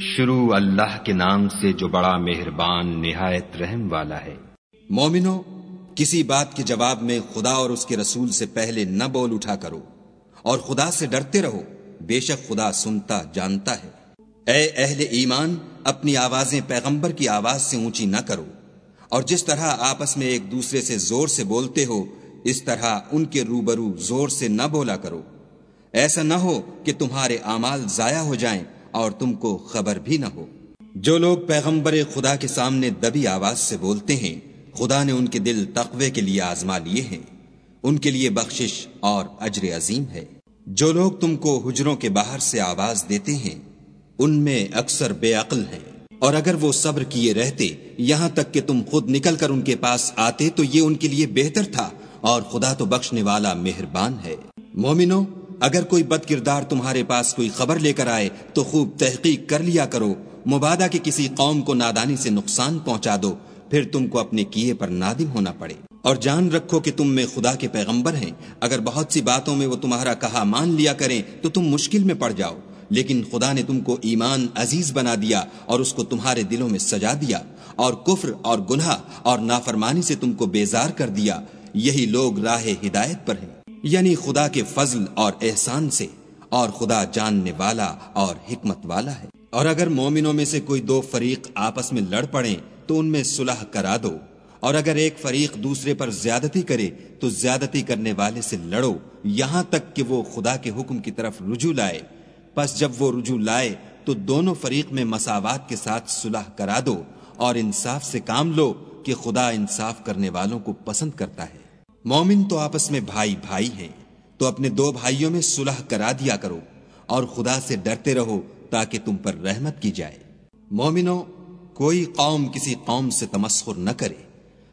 شروع اللہ کے نام سے جو بڑا مہربان نہایت رحم والا ہے۔ مومنو، کسی بات کے جواب میں خدا اور اس کے رسول سے پہلے نہ بول اٹھا کرو اور خدا سے ڈرتے رہو۔ بے شک خدا سنتا، جانتا ہے۔ اے اہل ایمان، اپنی آوازیں پیغمبر کی آواز سے اونچی نہ کرو۔ اور جس طرح آپس میں ایک دوسرے سے زور سے بولتے ہو، اس طرح ان کے روبرو زور سے نہ بولا کرو۔ ایسا نہ ہو کہ تمہارے اعمال ضائع ہو جائیں۔ اور تم کو خبر بھی نہ ہو۔ جو لوگ پیغمبر خدا کے سامنے دبی آواز سے بولتے ہیں، خدا نے ان کے دل تقوی کے لیے آزما لیے ہیں۔ ان کے لیے بخشش اور اجر عظیم ہے۔ جو لوگ تم کو حجروں کے باہر سے آواز دیتے ہیں، ان میں اکثر بے عقل ہیں۔ اور اگر وہ صبر کیے رہتے، یہاں تک کہ تم خود نکل کر ان کے پاس آتے، تو یہ ان کے لیے بہتر تھا۔ اور خدا تو بخشنے والا مہربان ہے۔ مومنو اگر کوئی بد کردار تمہارے پاس کوئی خبر لے کر آئے تو خوب تحقیق کر لیا کرو۔ مبادہ کے کسی قوم کو نادانی سے نقصان پہنچا دو، پھر تم کو اپنے کیے پر نادم ہونا پڑے۔ اور جان رکھو کہ تم میں خدا کے پیغمبر ہیں۔ اگر بہت سی باتوں میں وہ تمہارا کہا مان لیا کریں تو تم مشکل میں پڑ جاؤ۔ لیکن خدا نے تم کو ایمان عزیز بنا دیا اور اس کو تمہارے دلوں میں سجا دیا۔ اور کفر اور گناہ اور نافرمانی سے تم کو بیزار کر دیا۔ یہی لوگ راہ ہدایت پر ہیں۔ یعنی خدا کے فضل اور احسان سے، اور خدا جاننے والا اور حکمت والا ہے۔ اور اگر مومنوں میں سے کوئی دو فریق آپس میں لڑ پڑے تو ان میں صلح کرا دو۔ اور اگر ایک فریق دوسرے پر زیادتی کرے، تو زیادتی کرنے والے سے لڑو۔ یہاں تک کہ وہ خدا کے حکم کی طرف رجوع لائے۔ پس جب وہ رجوع لائے، تو دونوں فریق میں مساوات کے ساتھ صلح کرا دو۔ اور انصاف سے کام لو کہ خدا انصاف کرنے والوں کو پسند کرتا ہے۔ مومن تو آپس میں بھائی بھائی ہیں، تو اپنے دو بھائیوں میں صلح کرا دیا کرو اور خدا سے ڈرتے رہو تاکہ تم پر رحمت کی جائے۔ مومنو کوئی قوم کسی قوم سے تمسخر نہ کرے۔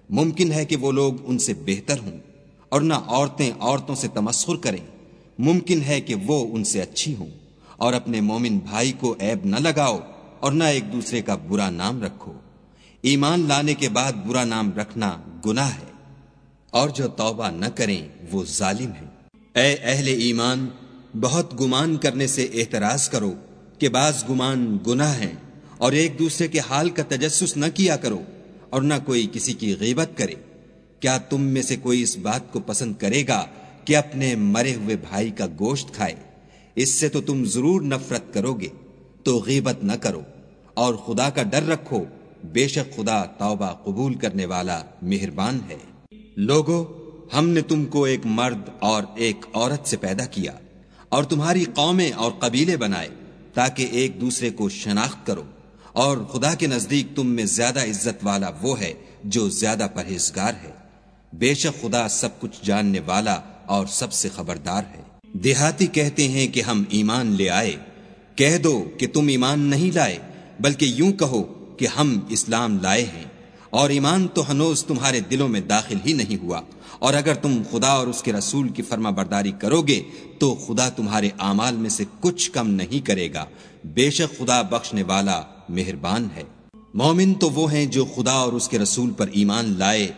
ممکن ہے کہ وہ لوگ ان سے بہتر ہوں اور نہ عورتیں عورتوں سے تمسخر کریں۔ ممکن ہے کہ وہ ان سے اچھی ہوں اور اپنے مومن بھائی کو عیب نہ لگاؤ اور نہ ایک دوسرے کا برا نام رکھو۔ ایمان لانے کے بعد برا نام رکھنا گناہ ہے۔ اور جو توبہ نہ کریں، وہ ظالم ہیں۔ اے اہل ایمان، بہت گمان کرنے سے احتراز کرو کہ بعض گمان گناہ ہیں اور ایک دوسرے کے حال کا تجسس نہ کیا کرو اور نہ کوئی کسی کی غیبت کرے۔ کیا تم میں سے کوئی اس بات کو پسند کرے گا کہ اپنے مرے ہوئے بھائی کا گوشت کھائے؟ اس سے تو تم ضرور نفرت کرو گے۔ تو غیبت نہ کرو اور خدا کا ڈر رکھو۔ بے شک خدا توبہ قبول کرنے والا مہربان ہے۔ لوگو، ہم نے تم کو ایک مرد اور ایک عورت سے پیدا کیا اور تمہاری قومیں اور قبیلے بنائے تاکہ ایک دوسرے کو شناخت کرو اور خدا کے نزدیک تم میں زیادہ عزت والا وہ ہے جو زیادہ پرہیزگار ہے۔ بے شک خدا سب کچھ جاننے والا اور سب سے خبردار ہے۔ دیہاتی کہتے ہیں کہ ہم ایمان لے آئے۔ کہہ دو کہ تم ایمان نہیں لائے، بلکہ یوں کہو کہ ہم اسلام لائے ہیں۔ اور ایمان تو ہنوز تمہارے دلوں میں داخل ہی نہیں ہوا۔ اور اگر تم خدا اور اس کے رسول کی فرما برداری کرو گے تو خدا تمہارے اعمال میں سے کچھ کم نہیں کرے گا۔ بے شک خدا بخشنے والا مہربان ہے۔ مومن تو وہ ہیں جو خدا اور اس کے رسول پر ایمان لائے،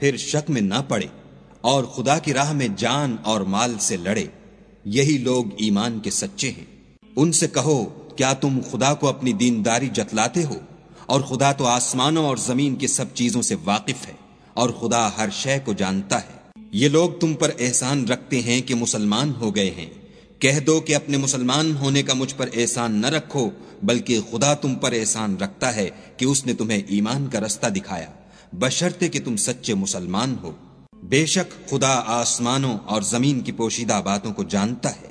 پھر شک میں نہ پڑے، اور خدا کی راہ میں جان اور مال سے لڑے۔ یہی لوگ ایمان کے سچے ہیں۔ ان سے کہو، کیا تم خدا کو اپنی دینداری جتلاتے ہو؟ اور خدا تو آسمانوں اور زمین کی سب چیزوں سے واقف ہے اور خدا ہر شے کو جانتا ہے۔ یہ لوگ تم پر احسان رکھتے ہیں کہ مسلمان ہو گئے ہیں۔ کہہ دو کہ اپنے مسلمان ہونے کا مجھ پر احسان نہ رکھو، بلکہ خدا تم پر احسان رکھتا ہے کہ اس نے تمہیں ایمان کا رستہ دکھایا۔ بشرتے کہ تم سچے مسلمان ہو۔ بے شک خدا آسمانوں اور زمین کی پوشیدہ باتوں کو جانتا ہے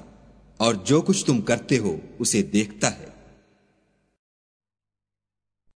اور جو کچھ تم کرتے ہو اسے دیکھتا ہے۔